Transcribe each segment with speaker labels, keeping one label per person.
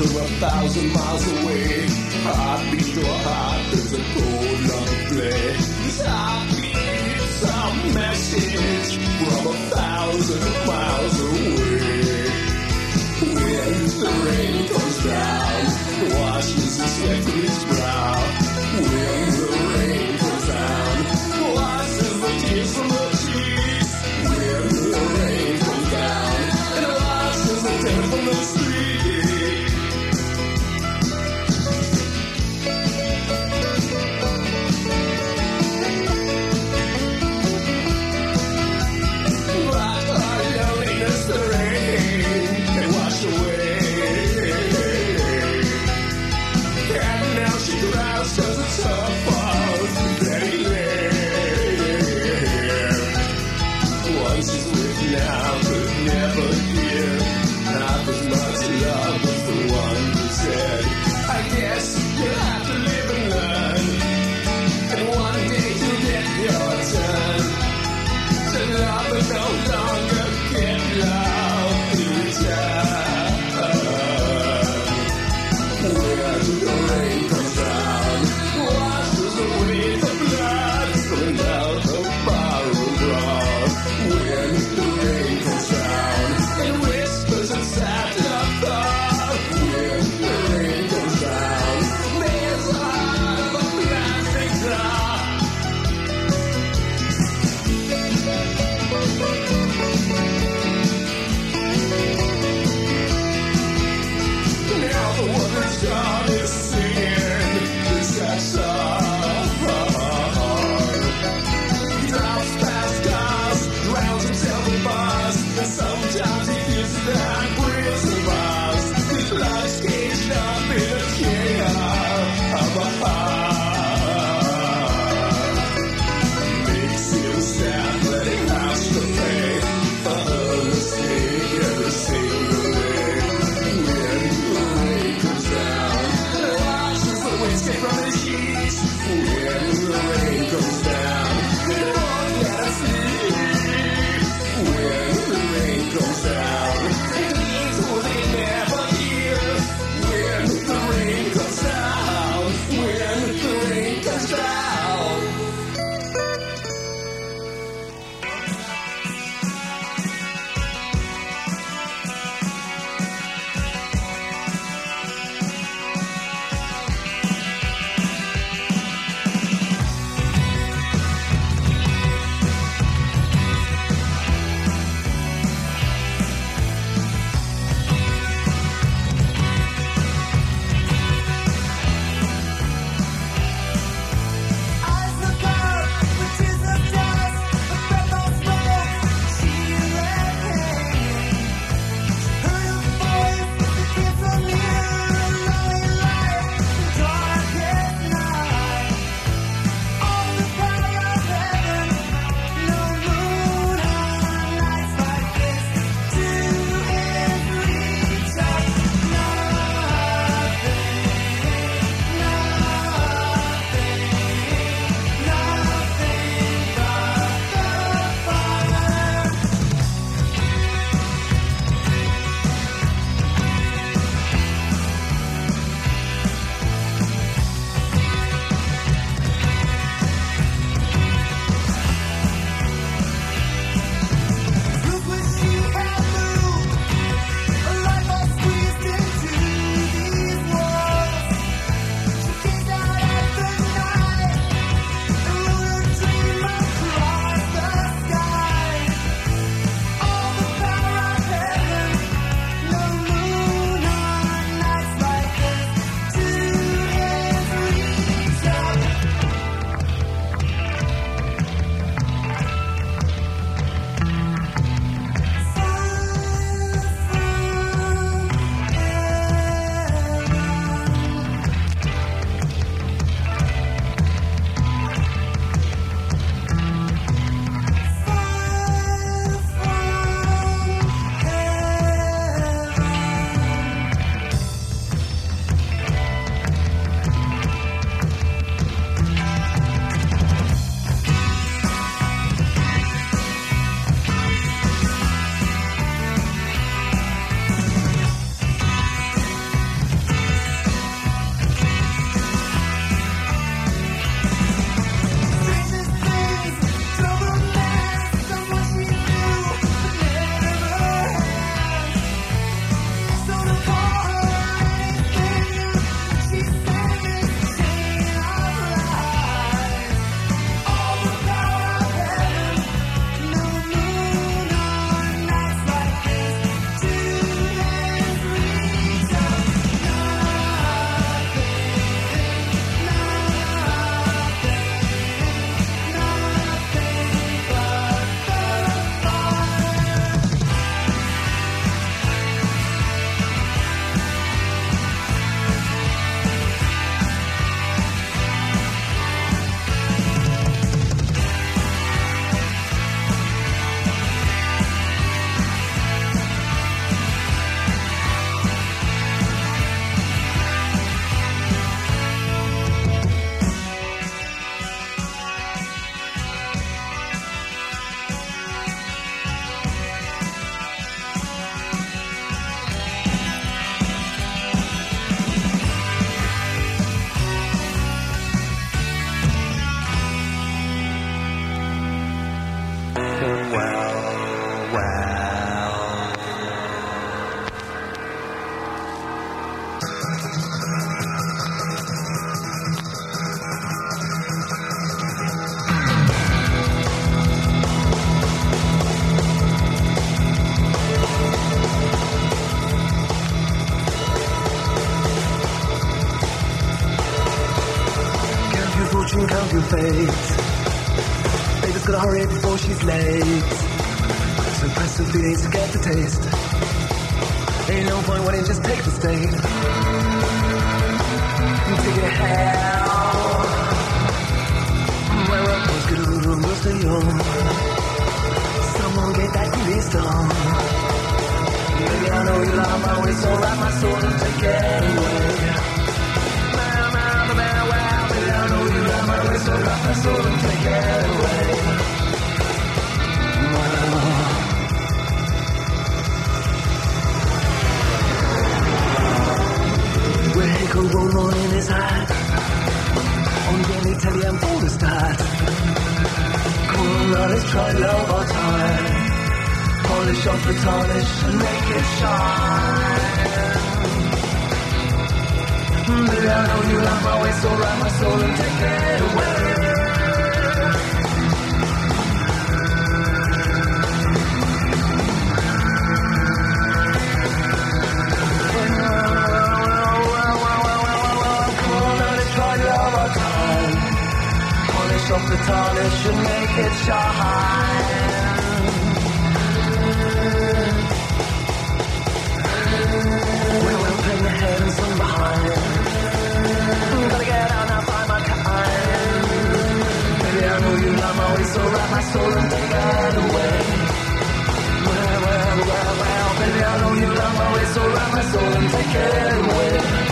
Speaker 1: they're a thousand miles away. Heartbeat to a heart, there's a cold love play. This heartbeat's a message from a thousand miles away. When the rain comes down, washes its wet with take the. Take it hell. Where up was good, we're still young. Someone get that feeling strong. Baby, I know you love my way, so wrap my soul and take it away. Man, man, man, well, Baby, I know you love my way, so wrap my soul and take Let's try love our time. Polish off the tarnish and make it shine. Mm, Baby, I know you love my way, so wrap my soul and take it away Off the tarnish and make it shine. We will bring the hands from behind. Gotta get out now, find my kind. Baby, I know you love my way, so wrap my soul and take it away. Well, well, well, well, baby, I know you love my way, so wrap my soul and take it away.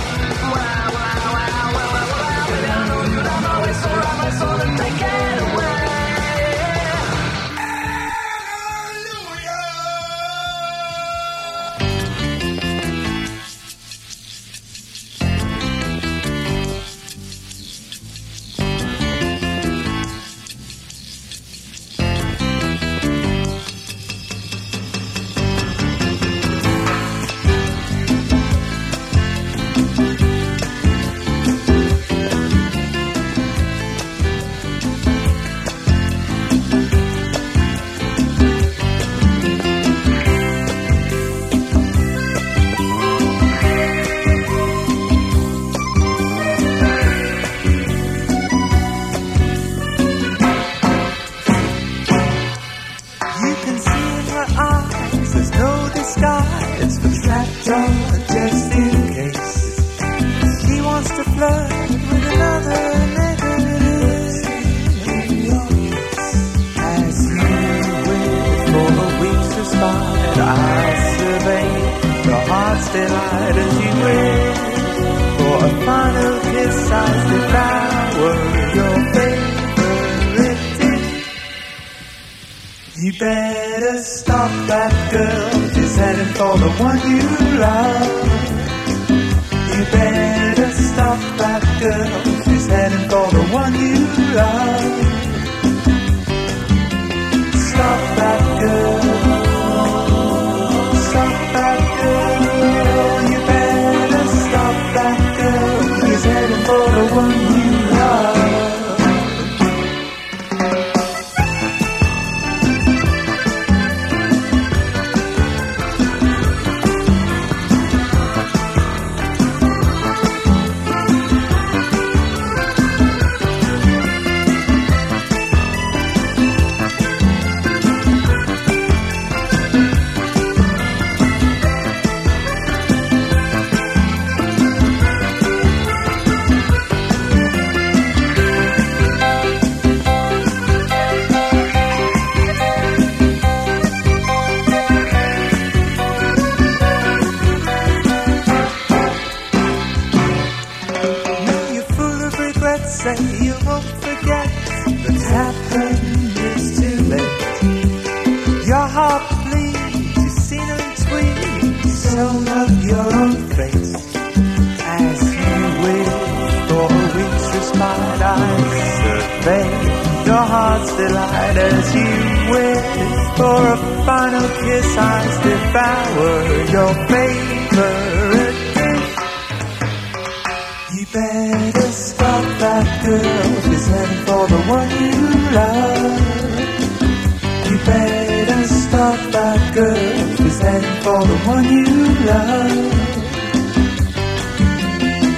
Speaker 2: Heading for the one you love.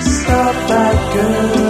Speaker 2: Stop that girl.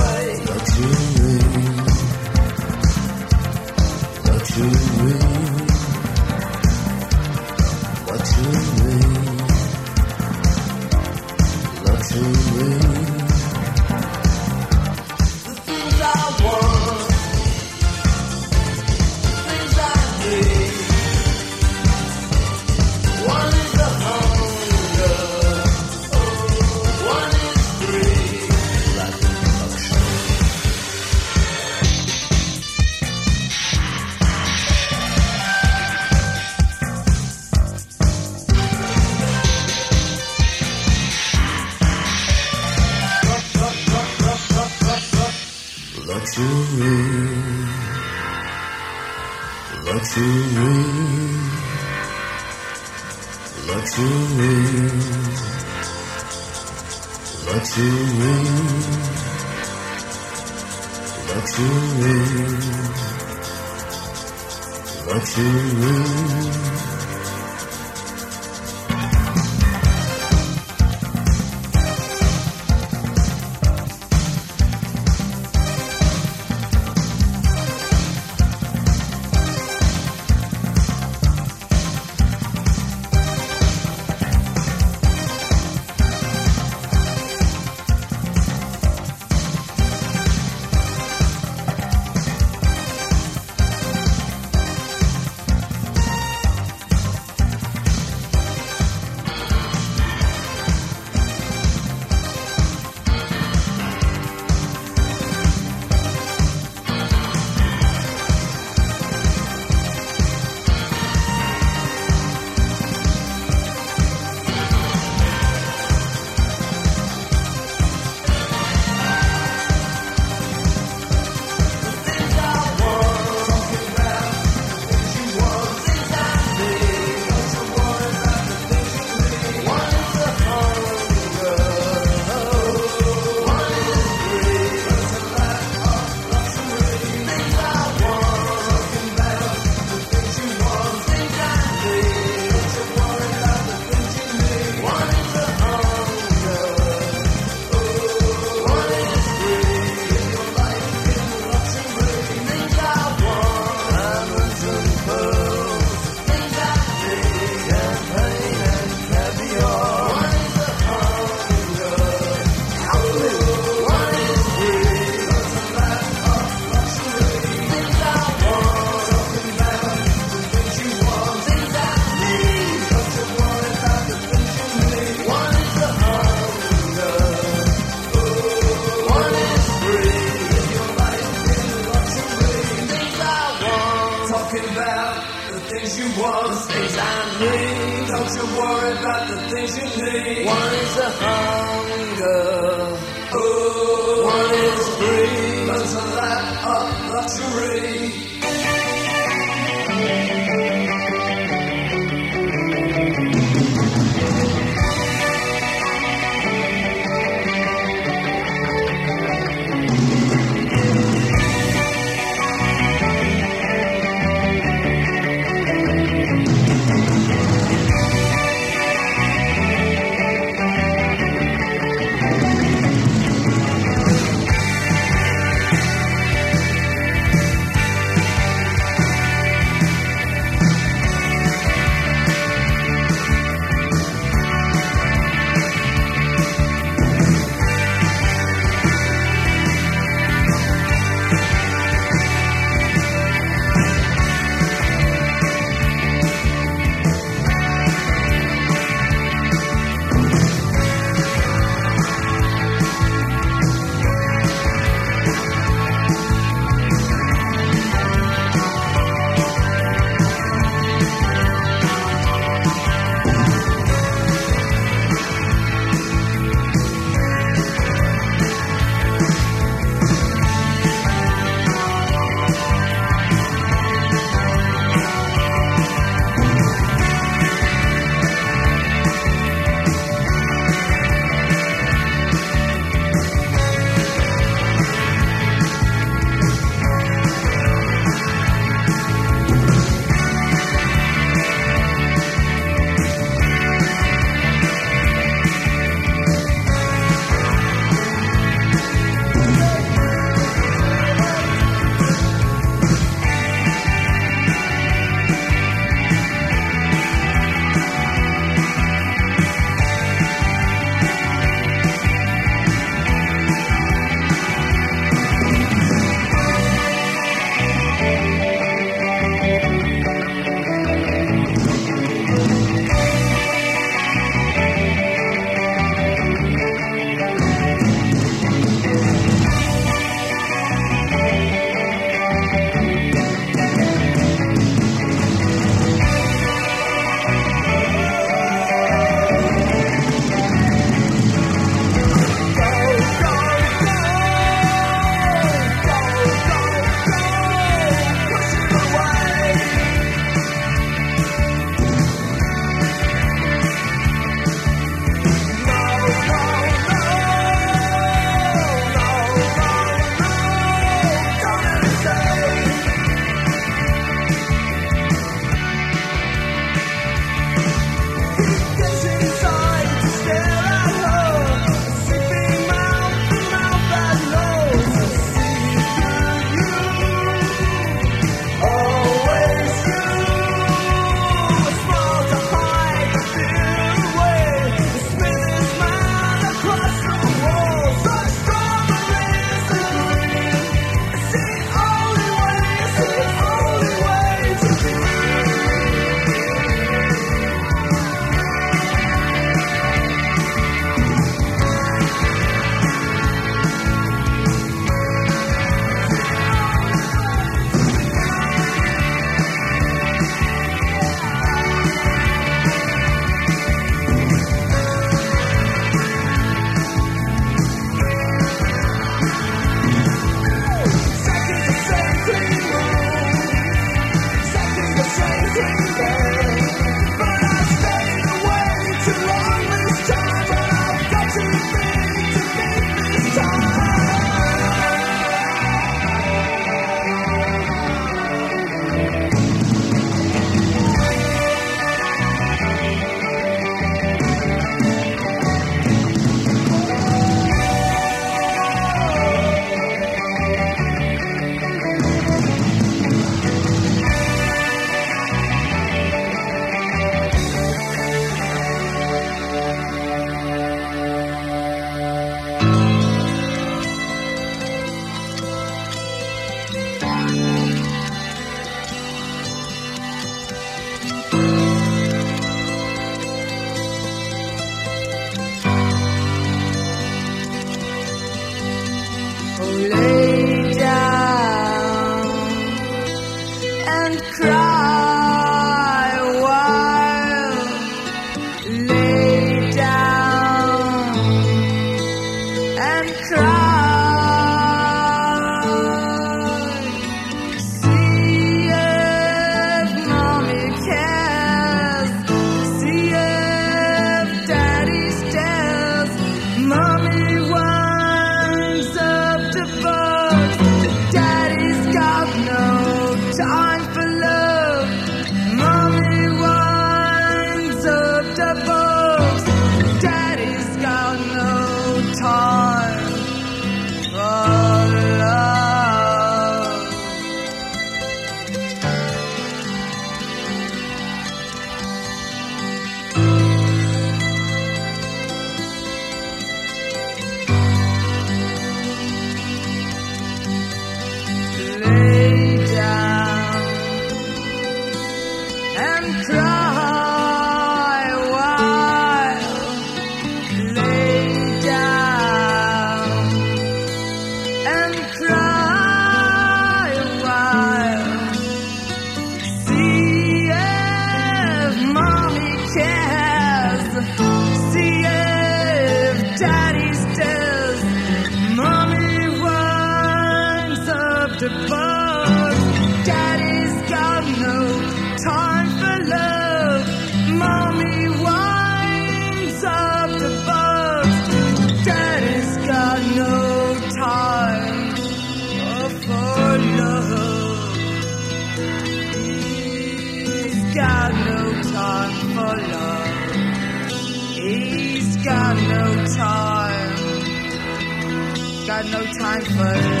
Speaker 1: my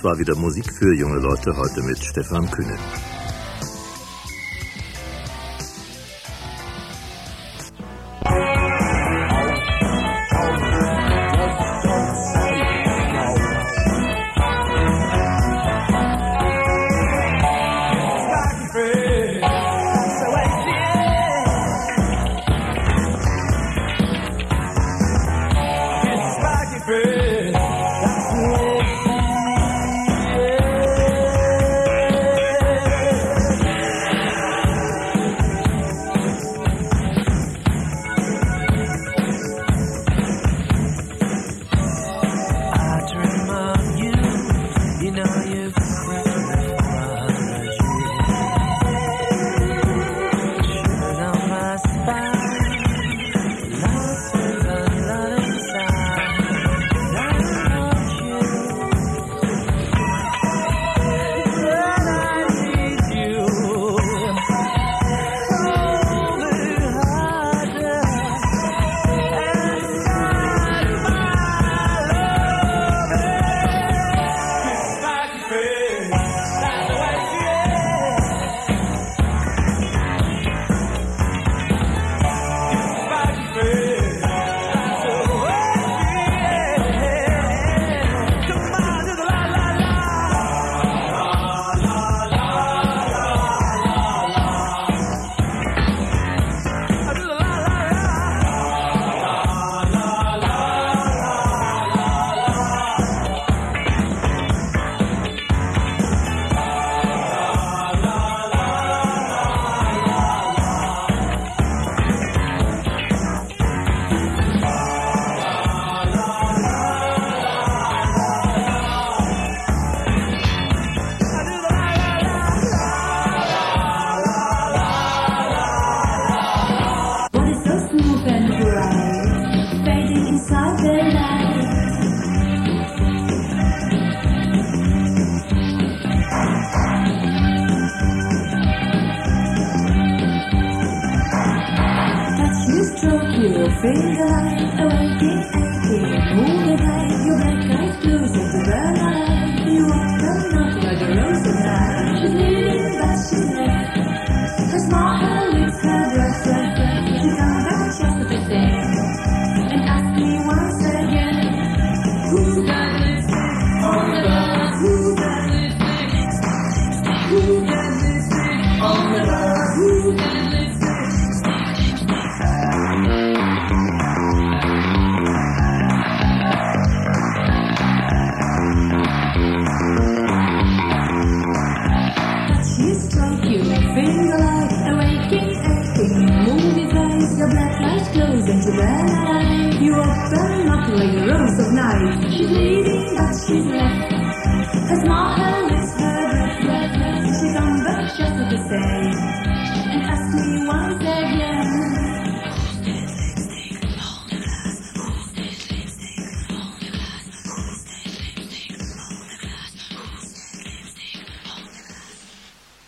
Speaker 3: Das war wieder Musik für junge Leute heute mit Stefan Kühne.